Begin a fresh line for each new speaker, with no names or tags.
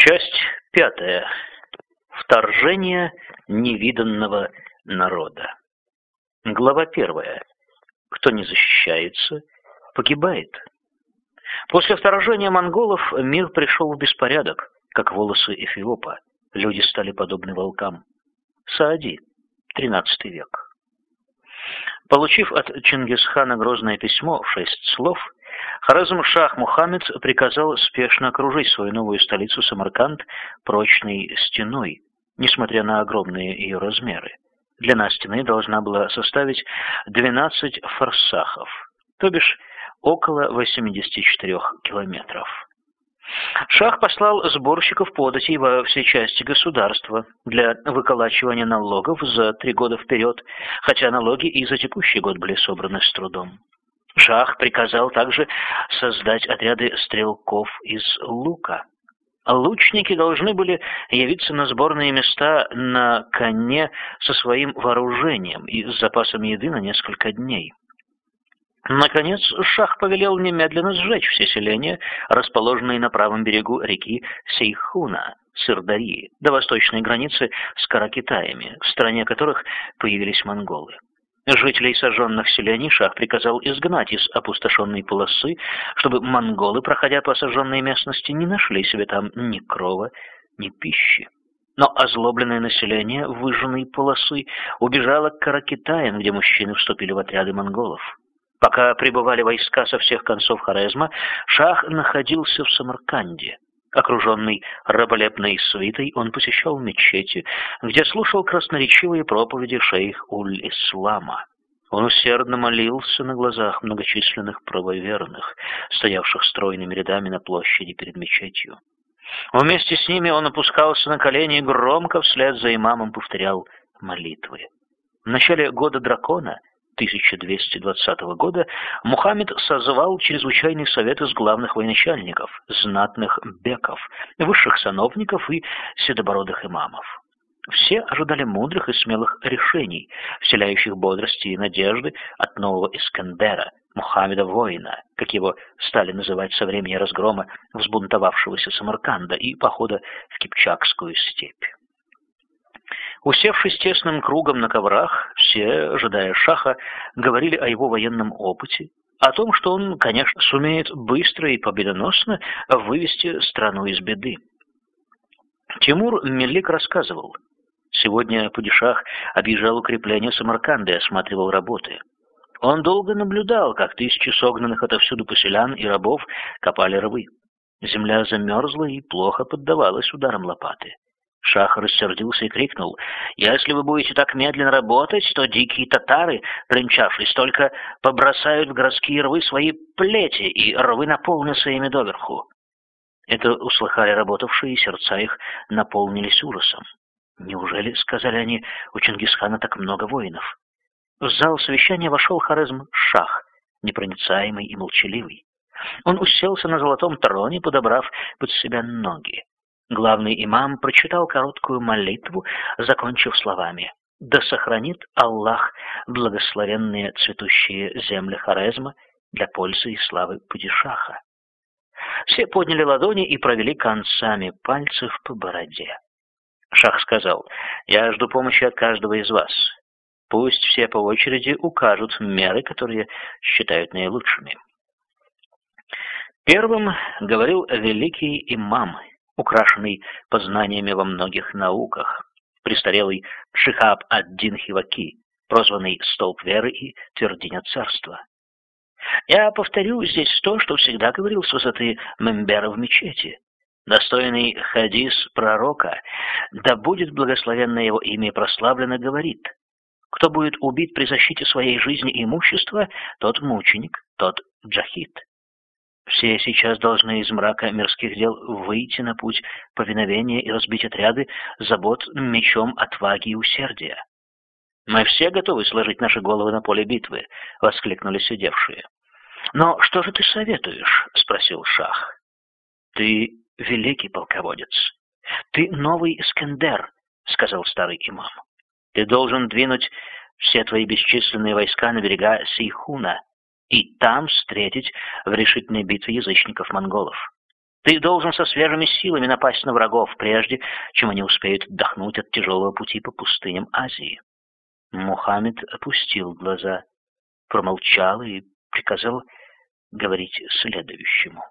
Часть пятая. Вторжение невиданного народа. Глава первая. Кто не защищается, погибает. После вторжения монголов мир пришел в беспорядок, как волосы Эфиопа. Люди стали подобны волкам. Саади, XIII век. Получив от Чингисхана грозное письмо в шесть слов, Хорезм-Шах Мухаммед приказал спешно окружить свою новую столицу Самарканд прочной стеной, несмотря на огромные ее размеры. Длина стены должна была составить 12 форсахов, то бишь около 84 километров. Шах послал сборщиков податей во все части государства для выколачивания налогов за три года вперед, хотя налоги и за текущий год были собраны с трудом. Шах приказал также создать отряды стрелков из лука. Лучники должны были явиться на сборные места на коне со своим вооружением и с запасом еды на несколько дней. Наконец, Шах повелел немедленно сжечь все селения, расположенные на правом берегу реки Сейхуна, Сырдарьи, до восточной границы с Каракитаями, в стране которых появились монголы. Жителей сожженных селений Шах приказал изгнать из опустошенной полосы, чтобы монголы, проходя по сожженной местности, не нашли себе там ни крова, ни пищи. Но озлобленное население выжженной полосы убежало к Каракитаям, где мужчины вступили в отряды монголов. Пока прибывали войска со всех концов Хорезма, Шах находился в Самарканде. Окруженный раболепной свитой, он посещал мечети, где слушал красноречивые проповеди шейх-уль-Ислама. Он усердно молился на глазах многочисленных правоверных, стоявших стройными рядами на площади перед мечетью. Вместе с ними он опускался на колени и громко вслед за имамом повторял молитвы. В начале года дракона 1220 года Мухаммед созвал чрезвычайный совет из главных военачальников, знатных беков, высших сановников и седобородых имамов. Все ожидали мудрых и смелых решений, вселяющих бодрости и надежды от нового Искандера, Мухаммеда воина, как его стали называть со времени разгрома взбунтовавшегося Самарканда и похода в Кипчакскую степь. Усевшись тесным кругом на коврах, все, ожидая шаха, говорили о его военном опыте, о том, что он, конечно, сумеет быстро и победоносно вывести страну из беды. Тимур Мелик рассказывал. Сегодня Падишах объезжал укрепления Самарканда и осматривал работы. Он долго наблюдал, как тысячи согнанных отовсюду поселян и рабов копали рвы. Земля замерзла и плохо поддавалась ударам лопаты. Шах рассердился и крикнул, «Если вы будете так медленно работать, то дикие татары, примчавшись, только побросают в городские рвы свои плети, и рвы наполнятся ими доверху». Это услыхали работавшие, и сердца их наполнились ужасом. «Неужели, — сказали они, — у Чингисхана так много воинов?» В зал совещания вошел Хорезм Шах, непроницаемый и молчаливый. Он уселся на золотом троне, подобрав под себя ноги. Главный имам прочитал короткую молитву, закончив словами «Да сохранит Аллах благословенные цветущие земли Хорезма для пользы и славы Падишаха». Все подняли ладони и провели концами пальцев по бороде. Шах сказал, «Я жду помощи от каждого из вас. Пусть все по очереди укажут меры, которые считают наилучшими». Первым говорил великий имам украшенный познаниями во многих науках, престарелый Шихаб ад-Дин Хиваки, прозванный «Столб веры» и «Твердиня царства». Я повторю здесь то, что всегда говорил с высоты Мембера в мечети. Достойный хадис пророка, да будет благословенное его имя прославлено, говорит, кто будет убит при защите своей жизни и имущества, тот мученик, тот джахид. Все сейчас должны из мрака мирских дел выйти на путь повиновения и разбить отряды забот мечом отваги и усердия. «Мы все готовы сложить наши головы на поле битвы», — воскликнули сидевшие. «Но что же ты советуешь?» — спросил Шах. «Ты великий полководец. Ты новый Искандер», — сказал старый имам. «Ты должен двинуть все твои бесчисленные войска на берега Сейхуна, и там встретить в решительной битве язычников-монголов. Ты должен со свежими силами напасть на врагов, прежде чем они успеют отдохнуть от тяжелого пути по пустыням Азии. Мухаммед опустил глаза, промолчал и приказал говорить следующему.